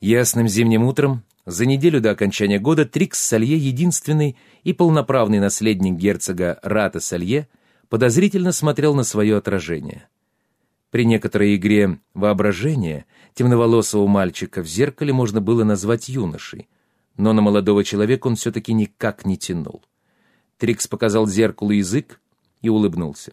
Ясным зимним утром, за неделю до окончания года, Трикс Салье, единственный и полноправный наследник герцога Рата Салье, подозрительно смотрел на свое отражение. При некоторой игре воображения темноволосого мальчика в зеркале можно было назвать юношей, но на молодого человека он все-таки никак не тянул. Трикс показал зеркалу язык и улыбнулся.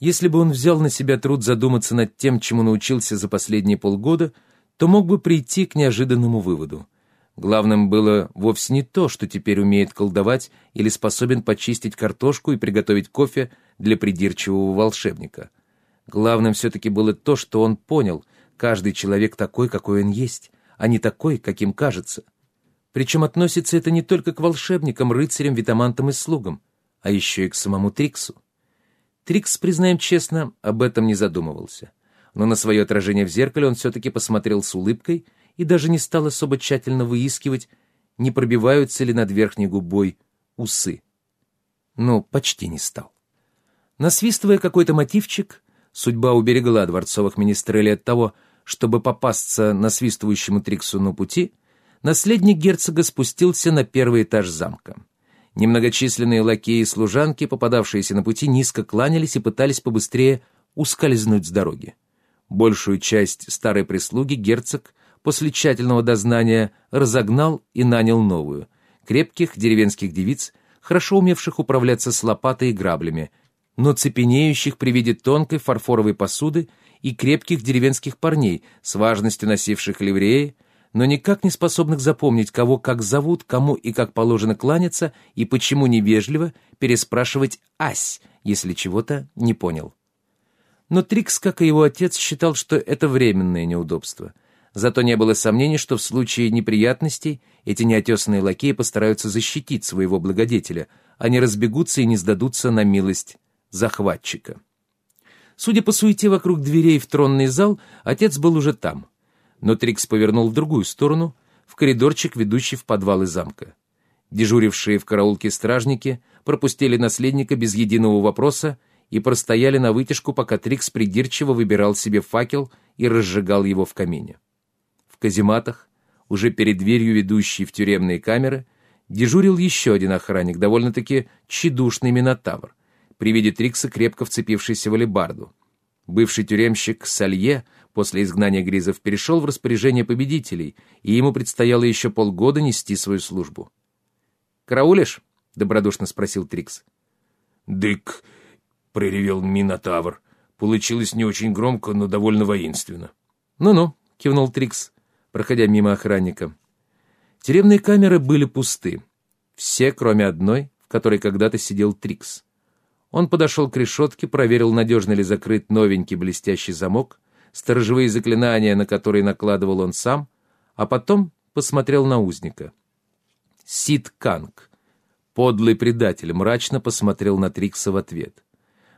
Если бы он взял на себя труд задуматься над тем, чему научился за последние полгода — то мог бы прийти к неожиданному выводу. Главным было вовсе не то, что теперь умеет колдовать или способен почистить картошку и приготовить кофе для придирчивого волшебника. Главным все-таки было то, что он понял, каждый человек такой, какой он есть, а не такой, каким кажется. Причем относится это не только к волшебникам, рыцарям, витамантам и слугам, а еще и к самому Триксу. Трикс, признаем честно, об этом не задумывался но на свое отражение в зеркале он все-таки посмотрел с улыбкой и даже не стал особо тщательно выискивать, не пробиваются ли над верхней губой усы. Ну, почти не стал. Насвистывая какой-то мотивчик, судьба уберегла дворцовых министрелей от того, чтобы попасться насвистывающему Триксу на пути, наследник герцога спустился на первый этаж замка. Немногочисленные лакеи и служанки, попадавшиеся на пути, низко кланялись и пытались побыстрее ускользнуть с дороги. Большую часть старой прислуги герцог после тщательного дознания разогнал и нанял новую, крепких деревенских девиц, хорошо умевших управляться с лопатой и граблями, но цепенеющих при виде тонкой фарфоровой посуды и крепких деревенских парней, с важностью носивших ливреи, но никак не способных запомнить, кого как зовут, кому и как положено кланяться, и почему невежливо переспрашивать «ась», если чего-то не понял. Но Трикс, как и его отец, считал, что это временное неудобство. Зато не было сомнений, что в случае неприятностей эти неотесанные лакеи постараются защитить своего благодетеля, а не разбегутся и не сдадутся на милость захватчика. Судя по суете вокруг дверей в тронный зал, отец был уже там. Но Трикс повернул в другую сторону, в коридорчик, ведущий в подвалы замка. Дежурившие в караулке стражники пропустили наследника без единого вопроса и простояли на вытяжку, пока Трикс придирчиво выбирал себе факел и разжигал его в камине. В казематах, уже перед дверью, ведущей в тюремные камеры, дежурил еще один охранник, довольно-таки тщедушный минотавр, при виде Трикса крепко вцепившийся в алебарду. Бывший тюремщик Салье после изгнания Гризов перешел в распоряжение победителей, и ему предстояло еще полгода нести свою службу. «Караулишь?» — добродушно спросил Трикс. «Дык, — проревел Минотавр. Получилось не очень громко, но довольно воинственно. «Ну-ну», — кивнул Трикс, проходя мимо охранника. Тюремные камеры были пусты. Все, кроме одной, в которой когда-то сидел Трикс. Он подошел к решетке, проверил, надежно ли закрыт новенький блестящий замок, сторожевые заклинания, на которые накладывал он сам, а потом посмотрел на узника. Сид Канг, подлый предатель, мрачно посмотрел на Трикса в ответ.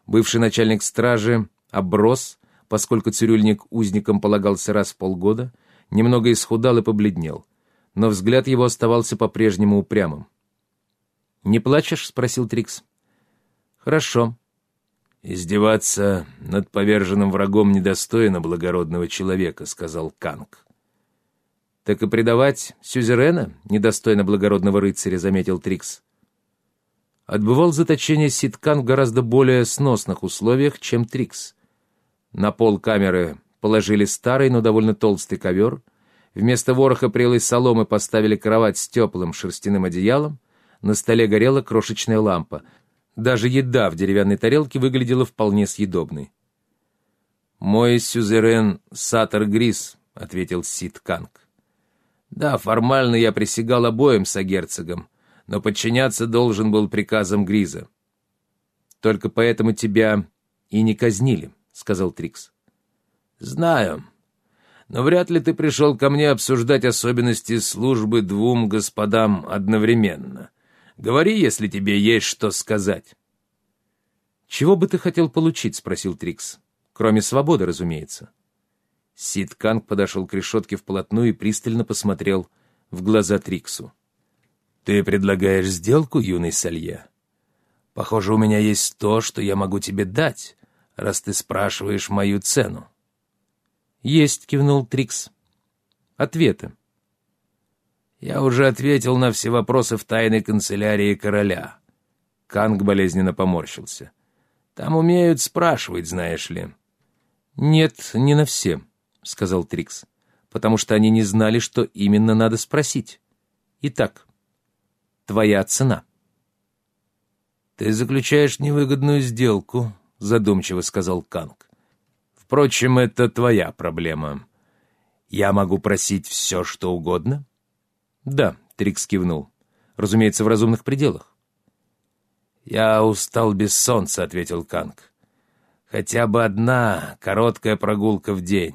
Бывший начальник стражи оброс, поскольку цирюльник узникам полагался раз в полгода, немного исхудал и побледнел, но взгляд его оставался по-прежнему упрямым. «Не плачешь?» — спросил Трикс. «Хорошо». «Издеваться над поверженным врагом недостойно благородного человека», — сказал Канг. «Так и предавать сюзерена недостойно благородного рыцаря», — заметил Трикс отбывал заточение Ситкан в гораздо более сносных условиях, чем Трикс. На пол камеры положили старый, но довольно толстый ковер, вместо вороха прелой соломы поставили кровать с теплым шерстяным одеялом, на столе горела крошечная лампа. Даже еда в деревянной тарелке выглядела вполне съедобной. «Мой сюзерен Сатор Грис», — ответил Сид Канг. «Да, формально я присягал обоим сагерцогам, но подчиняться должен был приказам Гриза. «Только поэтому тебя и не казнили», — сказал Трикс. «Знаю. Но вряд ли ты пришел ко мне обсуждать особенности службы двум господам одновременно. Говори, если тебе есть что сказать». «Чего бы ты хотел получить?» — спросил Трикс. «Кроме свободы, разумеется». Сид Канг подошел к решетке вплотную и пристально посмотрел в глаза Триксу. «Ты предлагаешь сделку, юный Салье? Похоже, у меня есть то, что я могу тебе дать, раз ты спрашиваешь мою цену». «Есть», — кивнул Трикс. «Ответы». «Я уже ответил на все вопросы в тайной канцелярии короля». Канг болезненно поморщился. «Там умеют спрашивать, знаешь ли». «Нет, не на все», — сказал Трикс, «потому что они не знали, что именно надо спросить. Итак, твоя цена». «Ты заключаешь невыгодную сделку», — задумчиво сказал Канг. Впрочем, это твоя проблема. Я могу просить все, что угодно?» «Да», — Трикс кивнул. «Разумеется, в разумных пределах». «Я устал без солнца», — ответил Канг. «Хотя бы одна короткая прогулка в день.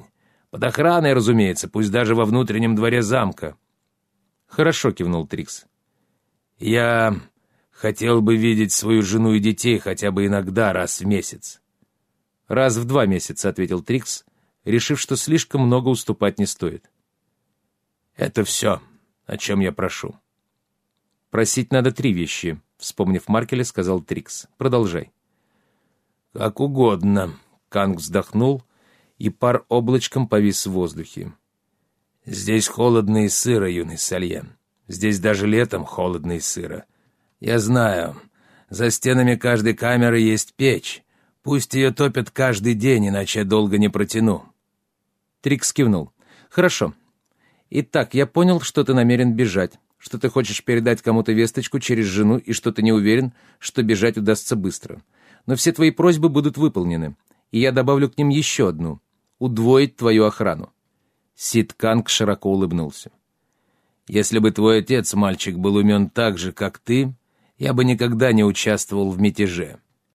Под охраной, разумеется, пусть даже во внутреннем дворе замка». «Хорошо», — кивнул Трикс. «Я хотел бы видеть свою жену и детей хотя бы иногда раз в месяц. «Раз в два месяца», — ответил Трикс, решив, что слишком много уступать не стоит. «Это все, о чем я прошу». «Просить надо три вещи», — вспомнив Маркеля, сказал Трикс. «Продолжай». «Как угодно», — Канг вздохнул, и пар облачком повис в воздухе. «Здесь холодно и сыро, юный Сальен. Здесь даже летом холодно и сыро. Я знаю, за стенами каждой камеры есть печь, Пусть ее топят каждый день, иначе я долго не протяну». Трикс кивнул. «Хорошо. Итак, я понял, что ты намерен бежать, что ты хочешь передать кому-то весточку через жену и что ты не уверен, что бежать удастся быстро. Но все твои просьбы будут выполнены, и я добавлю к ним еще одну — удвоить твою охрану». Сид широко улыбнулся. «Если бы твой отец, мальчик, был умен так же, как ты, я бы никогда не участвовал в мятеже.